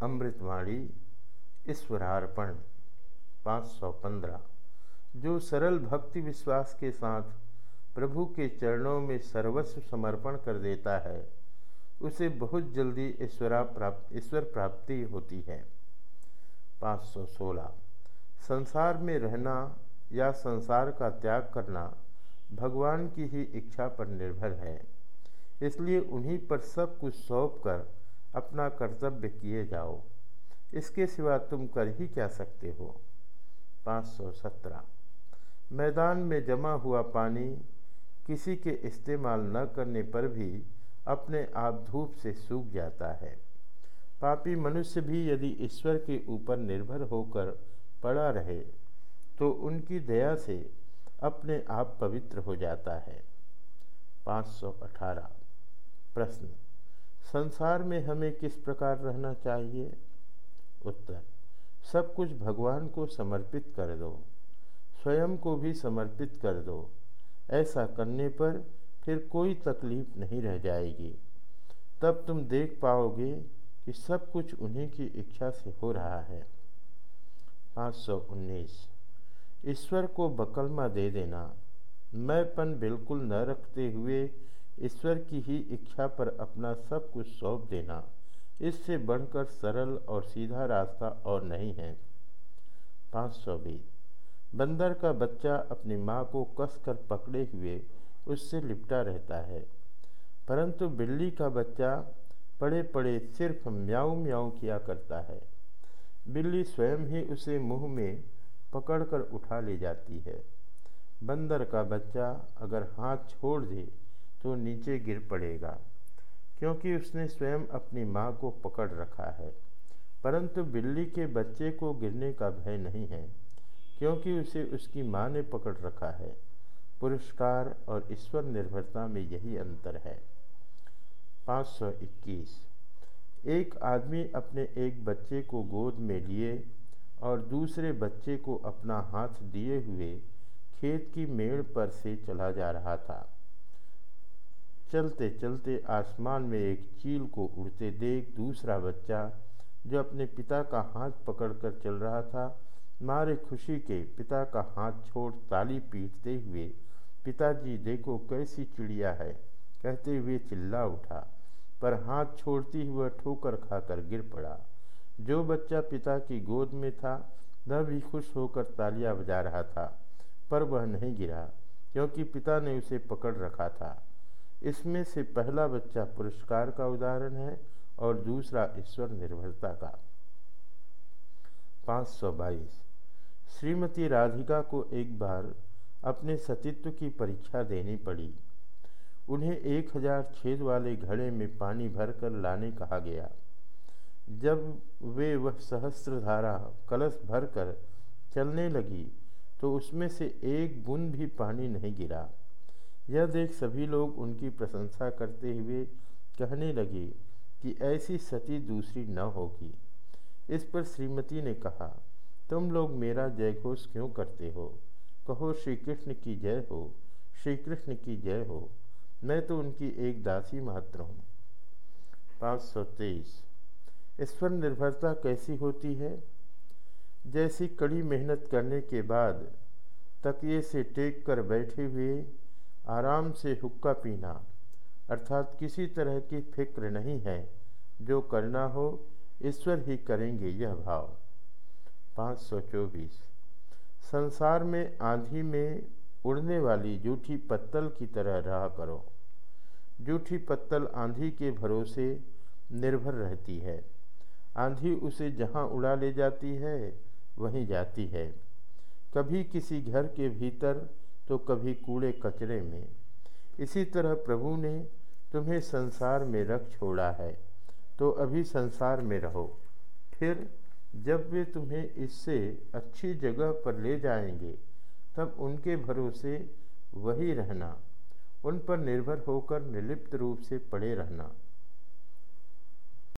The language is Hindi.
अमृतवाणी, ईश्वरार्पण 515 जो सरल भक्ति विश्वास के साथ प्रभु के चरणों में सर्वस्व समर्पण कर देता है, उसे बहुत जल्दी ईश्वरा प्राप्त, ईश्वर प्राप्ति होती है। 516 संसार में रहना या संसार का त्याग करना भगवान की ही इच्छा पर निर्भर है, इसलिए उन्हीं पर सब कुछ सौंप कर अपना कर्तव्य किए जाओ। इसके सिवा तुम कर ही क्या सकते हो? 517 मैदान में जमा हुआ पानी किसी के इस्तेमाल न करने पर भी अपने आप धूप से सूख जाता है। पापी मनुष्य भी यदि ईश्वर के ऊपर निर्भर होकर पड़ा रहे तो उनकी दया से अपने आप पवित्र हो जाता है। 518 प्रश्न। संसार में हमें किस प्रकार रहना चाहिए? उत्तर, सब कुछ भगवान को समर्पित कर दो। स्वयं को भी समर्पित कर दो। ऐसा करने पर फिर कोई तकलीफ़ नहीं रह जाएगी। तब तुम देख पाओगे कि सब कुछ उन्हीं की इच्छा से हो रहा है। 519 ईश्वर को बकलमा दे देना। मैंपन बिल्कुल न रखते हुए ईश्वर की ही इच्छा पर अपना सब कुछ सौंप देना। इससे बढ़कर सरल और सीधा रास्ता और नहीं है। पाँच सौ बीस। बंदर का बच्चा अपनी माँ को कसकर पकड़े हुए उससे लिपटा रहता है। परंतु बिल्ली का बच्चा पड़े पड़े सिर्फ़ म्याऊ म्याऊ किया करता है। बिल्ली स्वयं ही उसे मुँह में पकड़कर उठा ले जाती है। बंदर का बच्चा अगर हाथ छोड़ दे तो नीचे गिर पड़ेगा, क्योंकि उसने स्वयं अपनी माँ को पकड़ रखा है। परंतु बिल्ली के बच्चे को गिरने का भय नहीं है, क्योंकि उसे उसकी माँ ने पकड़ रखा है। पुरस्कार और ईश्वर निर्भरता में यही अंतर है। 521 एक आदमी अपने एक बच्चे को गोद में लिए और दूसरे बच्चे को अपना हाथ दिए हुए खेत की मेड़ पर से चला जा रहा था। चलते चलते आसमान में एक चील को उड़ते देख दूसरा बच्चा, जो अपने पिता का हाथ पकड़कर चल रहा था, मारे खुशी के पिता का हाथ छोड़ ताली पीटते हुए, पिताजी, देखो कैसी चिड़िया है। कहते हुए चिल्ला उठा, पर हाथ छोड़ती हुआ ठोकर खाकर गिर पड़ा। जो बच्चा पिता की गोद में था, वह भी खुश होकर तालियाँ बजा रहा था, पर वह नहीं गिरा, क्योंकि पिता ने उसे पकड़ रखा था। इसमें से पहला बच्चा पुरस्कार का उदाहरण है और दूसरा ईश्वर निर्भरता का। 522 श्रीमती राधिका को एक बार अपने सतीत्व की परीक्षा देनी पड़ी। उन्हें एक हज़ार छेद वाले घड़े में पानी भरकर लाने कहा गया। जब वे वह सहस्त्रधारा कलश भरकर चलने लगी तो उसमें से एक बूंद भी पानी नहीं गिरा। यह देख सभी लोग उनकी प्रशंसा करते हुए कहने लगे कि ऐसी सती दूसरी न होगी। इस पर श्रीमती ने कहा, तुम लोग मेरा जय घोष क्यों करते हो? कहो श्री कृष्ण की जय हो श्री कृष्ण की जय हो। मैं तो उनकी एक दासी मात्र हूँ। पाँच सौ तेईस। ईश्वर निर्भरता कैसी होती है? जैसी कड़ी मेहनत करने के बाद तकिए से टेक कर बैठे हुए आराम से हुक्का पीना, अर्थात किसी तरह की फ़िक्र नहीं है, जो करना हो, ईश्वर ही करेंगे यह भाव। 524 संसार में आंधी में उड़ने वाली जूठी पत्तल की तरह रहा करो। जूठी पत्तल आंधी के भरोसे निर्भर रहती है। आंधी उसे जहाँ उड़ा ले जाती है, वहीं जाती है। कभी किसी घर के भीतर तो कभी कूड़े कचरे में। इसी तरह प्रभु ने तुम्हें संसार में रख छोड़ा है तो अभी संसार में रहो। फिर जब वे तुम्हें इससे अच्छी जगह पर ले जाएँगे, तब उनके भरोसे वही रहना, उन पर निर्भर होकर निर्लिप्त रूप से पड़े रहना।